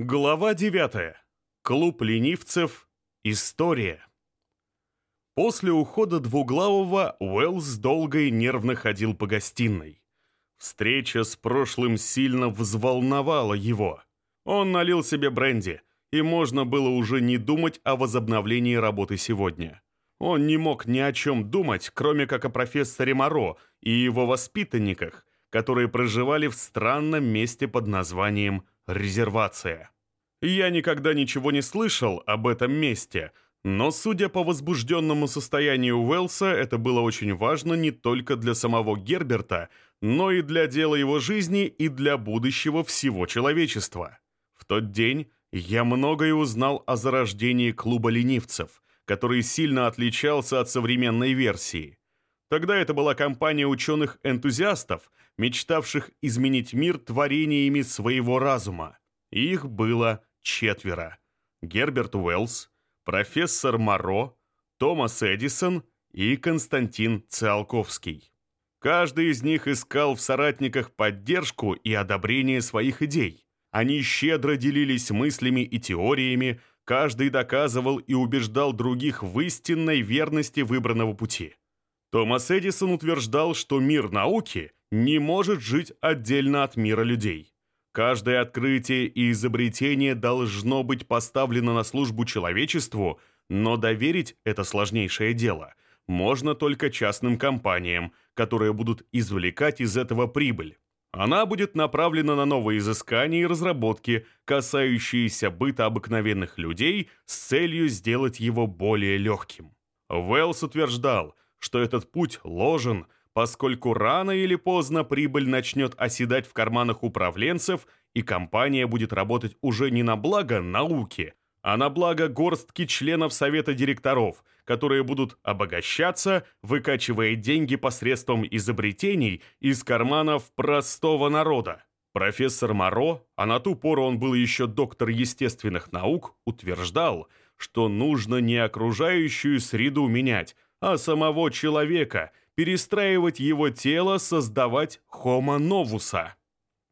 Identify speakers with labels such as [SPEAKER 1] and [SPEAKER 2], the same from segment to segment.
[SPEAKER 1] Глава 9. Клуб ленивцев. История. После ухода двуглавого Уэллс долго и нервно ходил по гостиной. Встреча с прошлым сильно взволновала его. Он налил себе бренди, и можно было уже не думать о возобновлении работы сегодня. Он не мог ни о чем думать, кроме как о профессоре Моро и его воспитанниках, которые проживали в странном месте под названием «Резервация». Я никогда ничего не слышал об этом месте, но, судя по возбужденному состоянию Уэллса, это было очень важно не только для самого Герберта, но и для дела его жизни и для будущего всего человечества. В тот день я многое узнал о зарождении клуба ленивцев, который сильно отличался от современной версии. Тогда это была компания ученых-энтузиастов, мечтавших изменить мир творениями своего разума. Их было четверо. Герберт Уэллс, профессор Моро, Томас Эдисон и Константин Циолковский. Каждый из них искал в соратниках поддержку и одобрение своих идей. Они щедро делились мыслями и теориями, каждый доказывал и убеждал других в истинной верности выбранного пути. Томас Эдисон утверждал, что мир науки не может жить отдельно от мира людей. Каждое открытие и изобретение должно быть поставлено на службу человечеству, но доверить это сложнейшее дело можно только частным компаниям, которые будут извлекать из этого прибыль. Она будет направлена на новые изыскания и разработки, касающиеся быта обыкновенных людей с целью сделать его более легким. Уэллс утверждал, что этот путь ложен, поскольку рано или поздно прибыль начнет оседать в карманах управленцев, и компания будет работать уже не на благо науки, а на благо горстки членов совета директоров, которые будут обогащаться, выкачивая деньги посредством изобретений из карманов простого народа. Профессор Моро, а на ту пору он был еще доктор естественных наук, утверждал, что нужно не окружающую среду менять, а самого человека, перестраивать его тело, создавать homo новуса.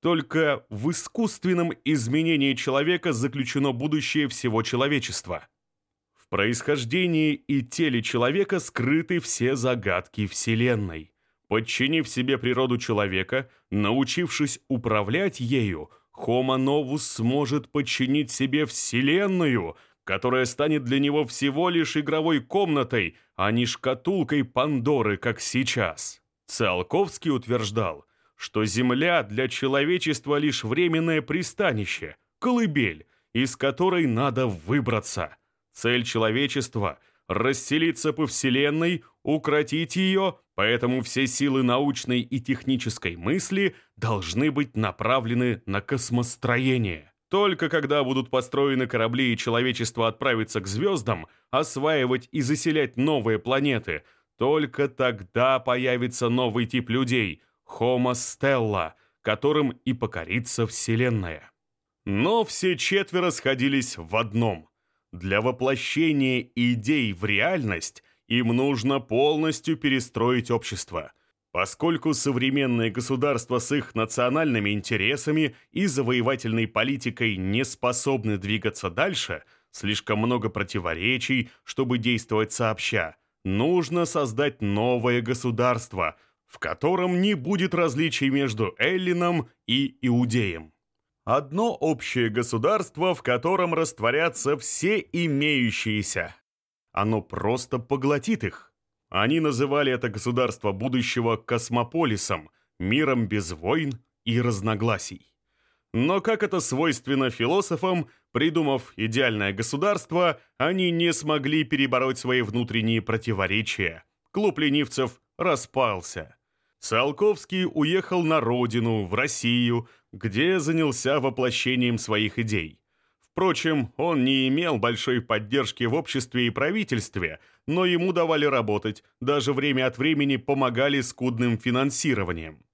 [SPEAKER 1] Только в искусственном изменении человека заключено будущее всего человечества. В происхождении и теле человека скрыты все загадки Вселенной. Подчинив себе природу человека, научившись управлять ею, Homo сможет подчинить себе Вселенную, которая станет для него всего лишь игровой комнатой, а не шкатулкой Пандоры, как сейчас. Циолковский утверждал – что Земля для человечества лишь временное пристанище, колыбель, из которой надо выбраться. Цель человечества – расселиться по Вселенной, укротить ее, поэтому все силы научной и технической мысли должны быть направлены на космостроение. Только когда будут построены корабли и человечество отправится к звездам, осваивать и заселять новые планеты, только тогда появится новый тип людей – Homo Stella, которым и покорится Вселенная. Но все четверо сходились в одном. Для воплощения идей в реальность им нужно полностью перестроить общество, поскольку современные государства с их национальными интересами и завоевательной политикой не способны двигаться дальше, слишком много противоречий, чтобы действовать сообща. Нужно создать новое государство – в котором не будет различий между Эллином и Иудеем. Одно общее государство, в котором растворятся все имеющиеся. Оно просто поглотит их. Они называли это государство будущего космополисом, миром без войн и разногласий. Но как это свойственно философам, придумав идеальное государство, они не смогли перебороть свои внутренние противоречия. Клуб ленивцев распался. Циолковский уехал на родину, в Россию, где занялся воплощением своих идей. Впрочем, он не имел большой поддержки в обществе и правительстве, но ему давали работать, даже время от времени помогали скудным финансированием.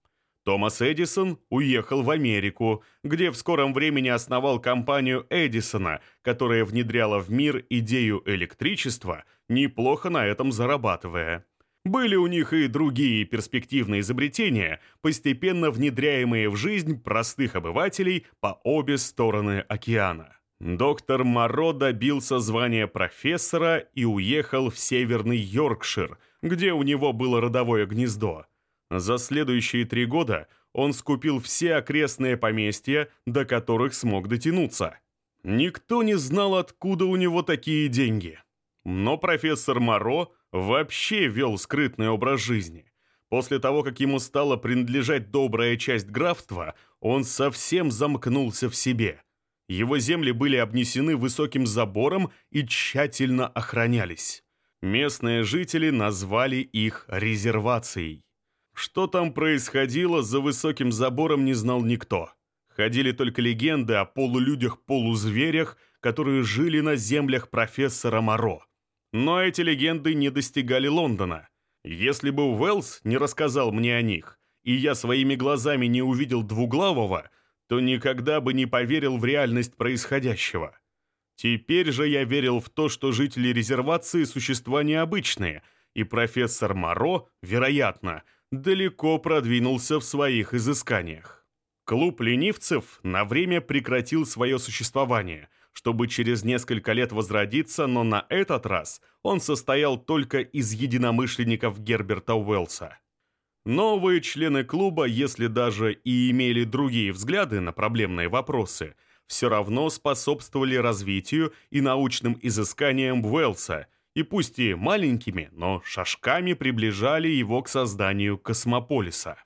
[SPEAKER 1] Томас Эдисон уехал в Америку, где в скором времени основал компанию Эдисона, которая внедряла в мир идею электричества, неплохо на этом зарабатывая. Были у них и другие перспективные изобретения, постепенно внедряемые в жизнь простых обывателей по обе стороны океана. Доктор Моро добился звания профессора и уехал в Северный Йоркшир, где у него было родовое гнездо. За следующие три года он скупил все окрестные поместья, до которых смог дотянуться. Никто не знал, откуда у него такие деньги. Но профессор Моро вообще вел скрытный образ жизни. После того, как ему стала принадлежать добрая часть графства, он совсем замкнулся в себе – его земли были обнесены высоким забором и тщательно охранялись. Местные жители назвали их резервацией. Что там происходило за высоким забором, не знал никто. Ходили только легенды о полулюдях-полузверях, которые жили на землях профессора Моро. Но эти легенды не достигали Лондона. Если бы Уэллс не рассказал мне о них, и я своими глазами не увидел двуглавого, то никогда бы не поверил в реальность происходящего. Теперь же я верил в то, что жители резервации – существа необычные, и профессор Моро, вероятно, далеко продвинулся в своих изысканиях. Клуб ленивцев на время прекратил свое существование, чтобы через несколько лет возродиться, но на этот раз он состоял только из единомышленников Герберта Уэллса. Новые члены клуба, если даже и имели другие взгляды на проблемные вопросы, все равно способствовали развитию и научным изысканиям Уэллса, и пусть и маленькими, но шажками приближали его к созданию космополиса.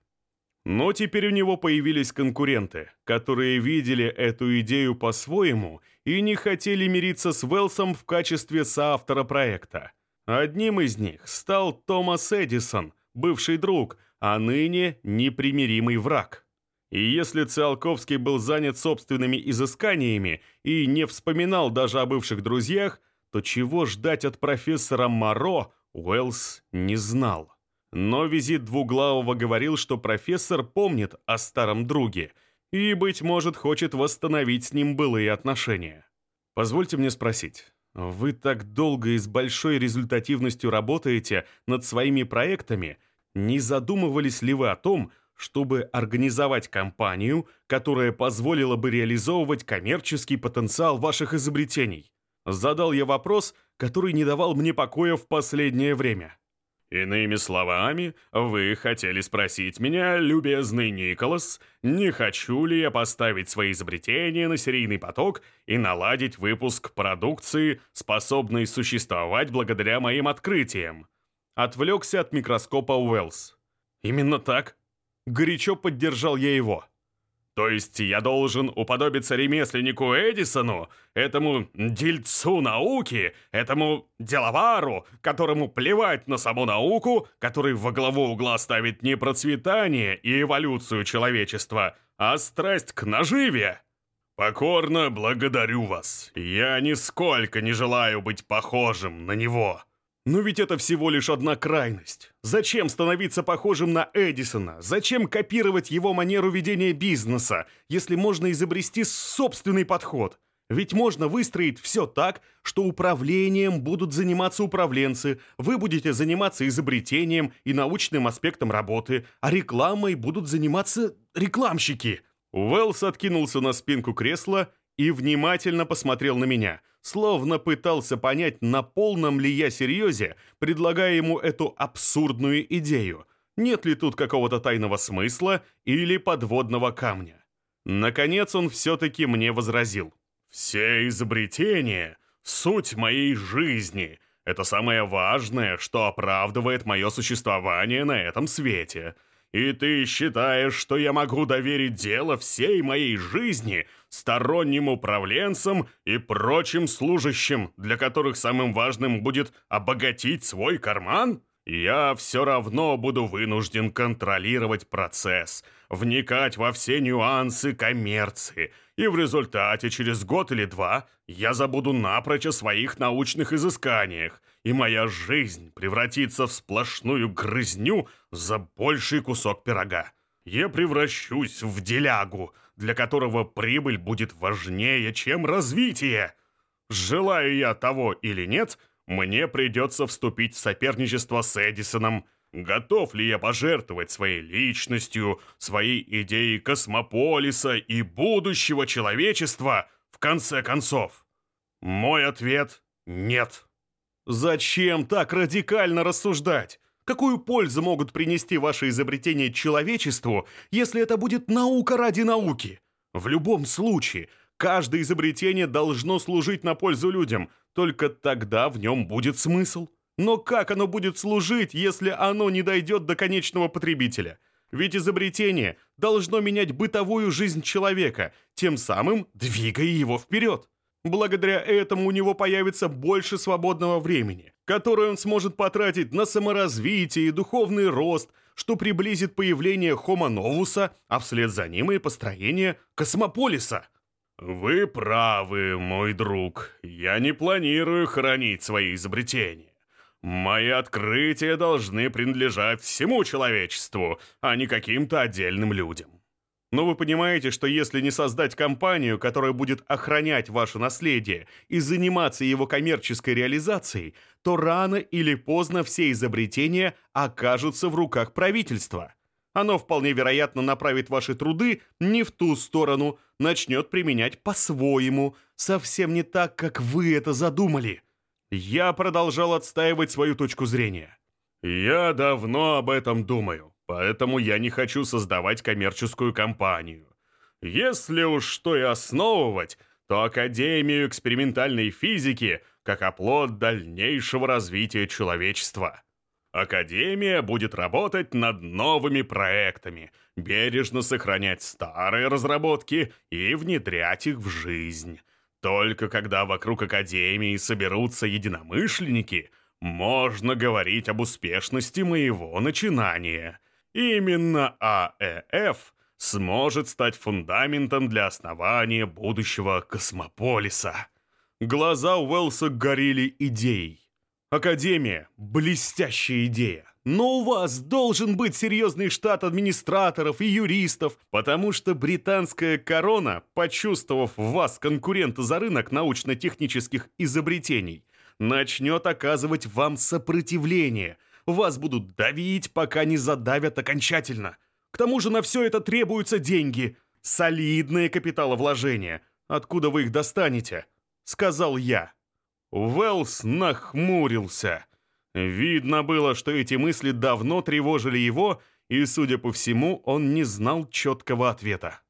[SPEAKER 1] Но теперь у него появились конкуренты, которые видели эту идею по-своему и не хотели мириться с Уэллсом в качестве соавтора проекта. Одним из них стал Томас Эдисон, бывший друг – а ныне непримиримый враг. И если Циолковский был занят собственными изысканиями и не вспоминал даже о бывших друзьях, то чего ждать от профессора Моро Уэллс не знал. Но визит Двуглавого говорил, что профессор помнит о старом друге и, быть может, хочет восстановить с ним былые отношения. Позвольте мне спросить, вы так долго и с большой результативностью работаете над своими проектами – не задумывались ли вы о том, чтобы организовать компанию, которая позволила бы реализовывать коммерческий потенциал ваших изобретений? Задал я вопрос, который не давал мне покоя в последнее время. Иными словами, вы хотели спросить меня, любезный Николас, не хочу ли я поставить свои изобретения на серийный поток и наладить выпуск продукции, способной существовать благодаря моим открытиям? Отвлекся от микроскопа Уэллс. «Именно так?» Горячо поддержал я его. «То есть я должен уподобиться ремесленнику Эдисону, этому дельцу науки, этому деловару, которому плевать на саму науку, который во главу угла ставит не процветание и эволюцию человечества, а страсть к наживе?» «Покорно благодарю вас. Я нисколько не желаю быть похожим на него». Но ведь это всего лишь одна крайность. Зачем становиться похожим на Эдисона? Зачем копировать его манеру ведения бизнеса, если можно изобрести собственный подход? Ведь можно выстроить все так, что управлением будут заниматься управленцы, вы будете заниматься изобретением и научным аспектом работы, а рекламой будут заниматься рекламщики. Уэллс откинулся на спинку кресла и внимательно посмотрел на меня – словно пытался понять, на полном ли я серьезе, предлагая ему эту абсурдную идею. Нет ли тут какого-то тайного смысла или подводного камня? Наконец он все-таки мне возразил. «Все изобретения — суть моей жизни. Это самое важное, что оправдывает мое существование на этом свете. И ты считаешь, что я могу доверить дело всей моей жизни сторонним управленцам и прочим служащим, для которых самым важным будет обогатить свой карман? Я все равно буду вынужден контролировать процесс, вникать во все нюансы коммерции, и в результате через год или два я забуду напрочь о своих научных изысканиях, и моя жизнь превратится в сплошную грызню за больший кусок пирога. Я превращусь в делягу, для которого прибыль будет важнее, чем развитие. Желаю я того или нет, мне придется вступить в соперничество с Эдисоном. Готов ли я пожертвовать своей личностью, своей идеей космополиса и будущего человечества в конце концов? Мой ответ — нет. Зачем так радикально рассуждать? Какую пользу могут принести ваши изобретения человечеству, если это будет наука ради науки? В любом случае, каждое изобретение должно служить на пользу людям, только тогда в нем будет смысл. Но как оно будет служить, если оно не дойдет до конечного потребителя? Ведь изобретение должно менять бытовую жизнь человека, тем самым двигая его вперед. Благодаря этому у него появится больше свободного времени, которое он сможет потратить на саморазвитие и духовный рост, что приблизит появление Homo novus, а вслед за ним и построение космополиса. Вы правы, мой друг. Я не планирую хранить свои изобретения. Мои открытия должны принадлежать всему человечеству, а не каким-то отдельным людям. Но вы понимаете, что если не создать компанию, которая будет охранять ваше наследие и заниматься его коммерческой реализацией, то рано или поздно все изобретения окажутся в руках правительства. Оно вполне вероятно направит ваши труды не в ту сторону, начнет применять по-своему, совсем не так, как вы это задумали. Я продолжал отстаивать свою точку зрения. Я давно об этом думаю. Поэтому я не хочу создавать коммерческую компанию. Если уж что и основывать, то Академию экспериментальной физики как оплот дальнейшего развития человечества. Академия будет работать над новыми проектами, бережно сохранять старые разработки и внедрять их в жизнь. Только когда вокруг Академии соберутся единомышленники, можно говорить об успешности моего начинания – Именно АЭФ сможет стать фундаментом для основания будущего космополиса. Глаза Уэллса горели идеей. Академия – блестящая идея. Но у вас должен быть серьезный штат администраторов и юристов, потому что британская корона, почувствовав в вас конкурента за рынок научно-технических изобретений, начнет оказывать вам сопротивление – вас будут давить, пока не задавят окончательно. К тому же на все это требуются деньги. Солидные капиталовложения. Откуда вы их достанете?» Сказал я. Уэллс нахмурился. Видно было, что эти мысли давно тревожили его, и, судя по всему, он не знал четкого ответа.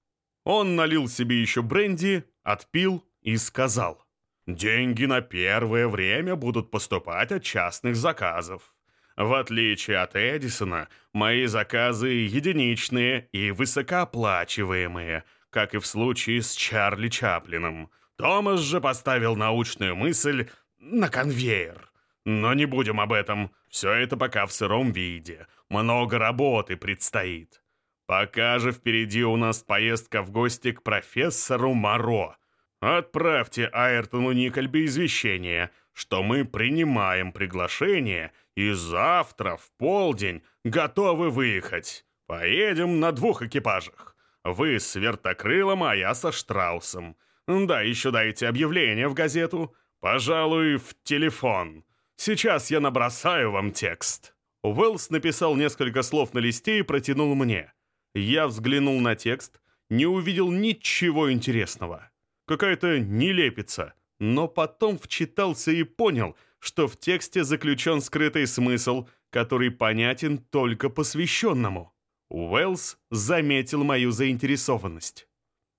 [SPEAKER 1] Он налил себе еще бренди, отпил и сказал. «Деньги на первое время будут поступать от частных заказов. В отличие от Эдисона, мои заказы единичные и высокооплачиваемые, как и в случае с Чарли Чаплином. Томас же поставил научную мысль на конвейер. Но не будем об этом, все это пока в сыром виде. Много работы предстоит. Пока же впереди у нас поездка в гости к профессору Моро. Отправьте Айртону Никольби извещение, что мы принимаем приглашение и завтра в полдень готовы выехать. Поедем на двух экипажах. Вы с вертокрылом, а я со Штраусом. Да, еще дайте объявление в газету. Пожалуй, в телефон. Сейчас я набросаю вам текст». Уэллс написал несколько слов на листе и протянул мне. Я взглянул на текст, не увидел ничего интересного. Какая-то нелепица. Но потом вчитался и понял — что в тексте заключен скрытый смысл, который понятен только посвященному. Уэллс заметил мою заинтересованность.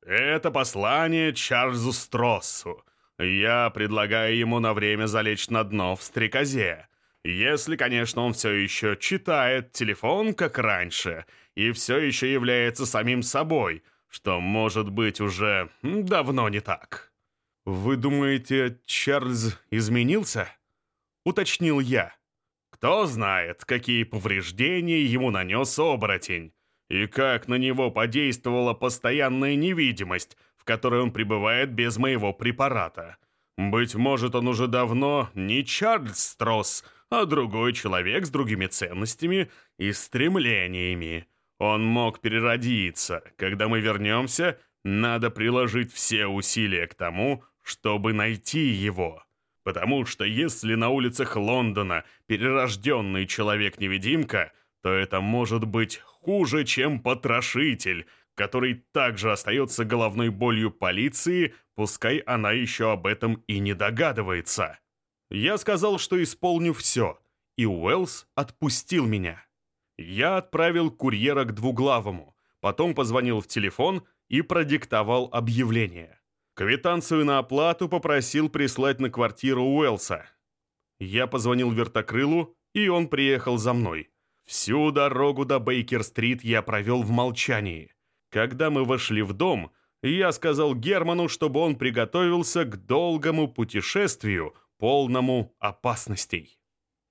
[SPEAKER 1] «Это послание Чарльзу Строссу. Я предлагаю ему на время залечь на дно в стрекозе. Если, конечно, он все еще читает телефон, как раньше, и все еще является самим собой, что, может быть, уже давно не так». «Вы думаете, Чарльз изменился?» — уточнил я. «Кто знает, какие повреждения ему нанес оборотень, и как на него подействовала постоянная невидимость, в которой он пребывает без моего препарата. Быть может, он уже давно не Чарльз Стросс, а другой человек с другими ценностями и стремлениями. Он мог переродиться. Когда мы вернемся, надо приложить все усилия к тому, чтобы найти его». Потому что если на улицах Лондона перерожденный человек-невидимка, то это может быть хуже, чем потрошитель, который также остается головной болью полиции, пускай она еще об этом и не догадывается. Я сказал, что исполню все, и Уэллс отпустил меня. Я отправил курьера к двуглавому, потом позвонил в телефон и продиктовал объявление. Квитанцию на оплату попросил прислать на квартиру Уэлса. Я позвонил вертокрылу, и он приехал за мной. Всю дорогу до Бейкер-стрит я провел в молчании. Когда мы вошли в дом, я сказал Герману, чтобы он приготовился к долгому путешествию, полному опасностей.